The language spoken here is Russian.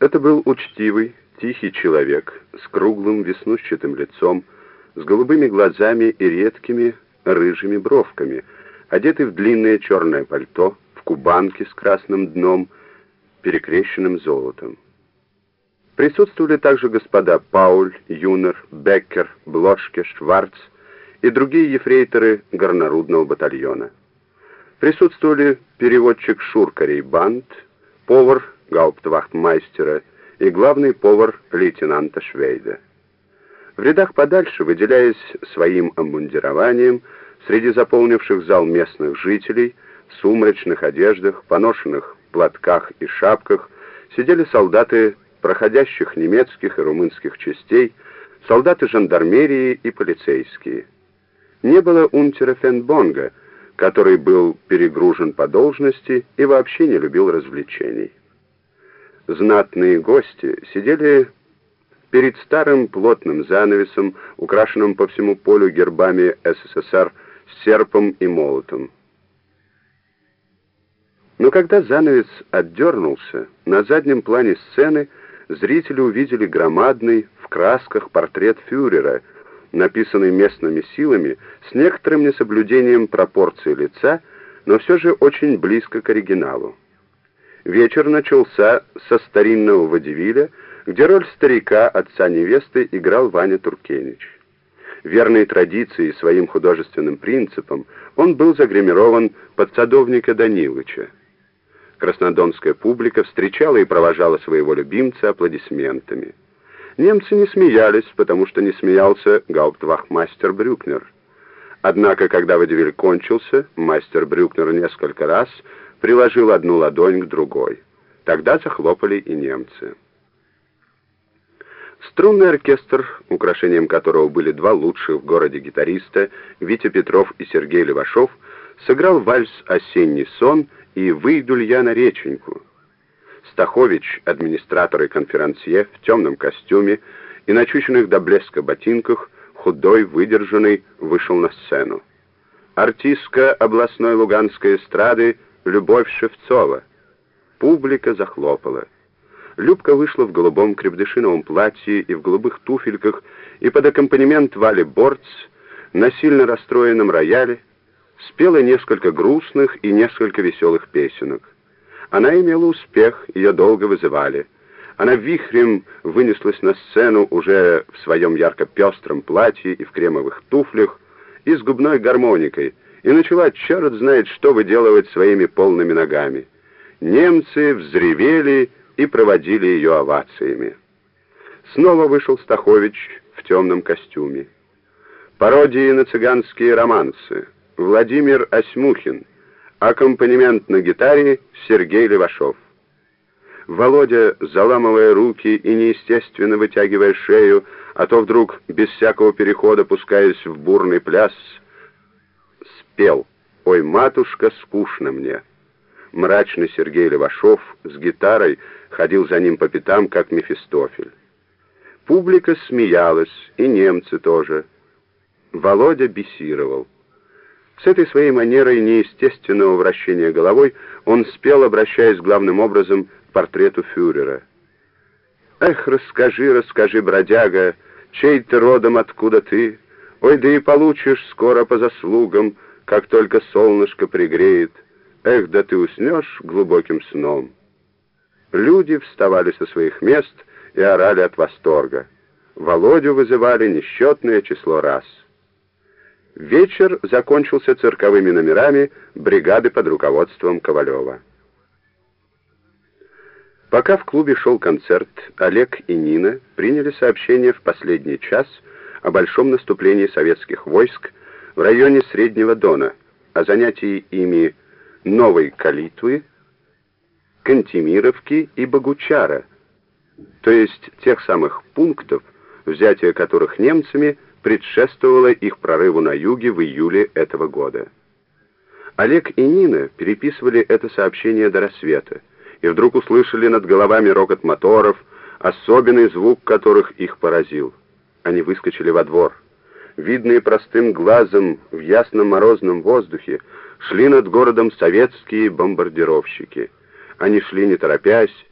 Это был учтивый, тихий человек с круглым веснущатым лицом, с голубыми глазами и редкими рыжими бровками, одетый в длинное черное пальто, в кубанке с красным дном, перекрещенным золотом. Присутствовали также господа Пауль, Юнер, Беккер, Блошке, Шварц и другие ефрейторы горнорудного батальона. Присутствовали переводчик Шуркарей Банд, повар гауптвахтмайстера и главный повар лейтенанта Швейда. В рядах подальше, выделяясь своим обмундированием, среди заполнивших зал местных жителей, в сумрачных одеждах, поношенных платках и шапках, сидели солдаты проходящих немецких и румынских частей, солдаты жандармерии и полицейские. Не было унтера Фенбонга, который был перегружен по должности и вообще не любил развлечений знатные гости сидели перед старым плотным занавесом, украшенным по всему полю гербами СССР с серпом и молотом. Но когда занавес отдернулся, на заднем плане сцены зрители увидели громадный в красках портрет фюрера, написанный местными силами с некоторым несоблюдением пропорций лица, но все же очень близко к оригиналу. Вечер начался со старинного водевиля, где роль старика, отца невесты, играл Ваня Туркевич. Верной традиции и своим художественным принципам он был загримирован под садовника Данилыча. Краснодонская публика встречала и провожала своего любимца аплодисментами. Немцы не смеялись, потому что не смеялся гауптвахмастер Брюкнер. Однако, когда водевиль кончился, мастер Брюкнер несколько раз приложил одну ладонь к другой. Тогда захлопали и немцы. Струнный оркестр, украшением которого были два лучших в городе гитариста, Витя Петров и Сергей Левашов, сыграл вальс «Осенний сон» и «Выйду я на реченьку». Стахович, администратор и конферансье в темном костюме и начищенных до блеска ботинках, худой, выдержанный, вышел на сцену. Артистка областной луганской эстрады Любовь Шевцова. Публика захлопала. Любка вышла в голубом крепдышиновом платье и в голубых туфельках, и под аккомпанемент Вали Борц на сильно расстроенном рояле спела несколько грустных и несколько веселых песенок. Она имела успех, ее долго вызывали. Она вихрем вынеслась на сцену уже в своем ярко-пестром платье и в кремовых туфлях, и с губной гармоникой — и начала черт знает что выделывать своими полными ногами. Немцы взревели и проводили ее овациями. Снова вышел Стахович в темном костюме. Пародии на цыганские романсы. Владимир Осьмухин. Аккомпанемент на гитаре Сергей Левашов. Володя, заламывая руки и неестественно вытягивая шею, а то вдруг без всякого перехода пускаясь в бурный пляс, пел «Ой, матушка, скучно мне». Мрачный Сергей Левашов с гитарой ходил за ним по пятам, как Мефистофель. Публика смеялась, и немцы тоже. Володя бесировал. С этой своей манерой неестественного вращения головой он спел, обращаясь главным образом к портрету фюрера. «Эх, расскажи, расскажи, бродяга, чей ты родом, откуда ты? Ой, да и получишь скоро по заслугам, как только солнышко пригреет, эх, да ты уснешь глубоким сном. Люди вставали со своих мест и орали от восторга. Володю вызывали несчетное число раз. Вечер закончился цирковыми номерами бригады под руководством Ковалева. Пока в клубе шел концерт, Олег и Нина приняли сообщение в последний час о большом наступлении советских войск в районе Среднего Дона, о занятии ими Новой Калитвы, Кантемировки и Богучара, то есть тех самых пунктов, взятие которых немцами предшествовало их прорыву на юге в июле этого года. Олег и Нина переписывали это сообщение до рассвета, и вдруг услышали над головами рокот моторов, особенный звук которых их поразил. Они выскочили во двор видные простым глазом в ясном морозном воздухе, шли над городом советские бомбардировщики. Они шли не торопясь,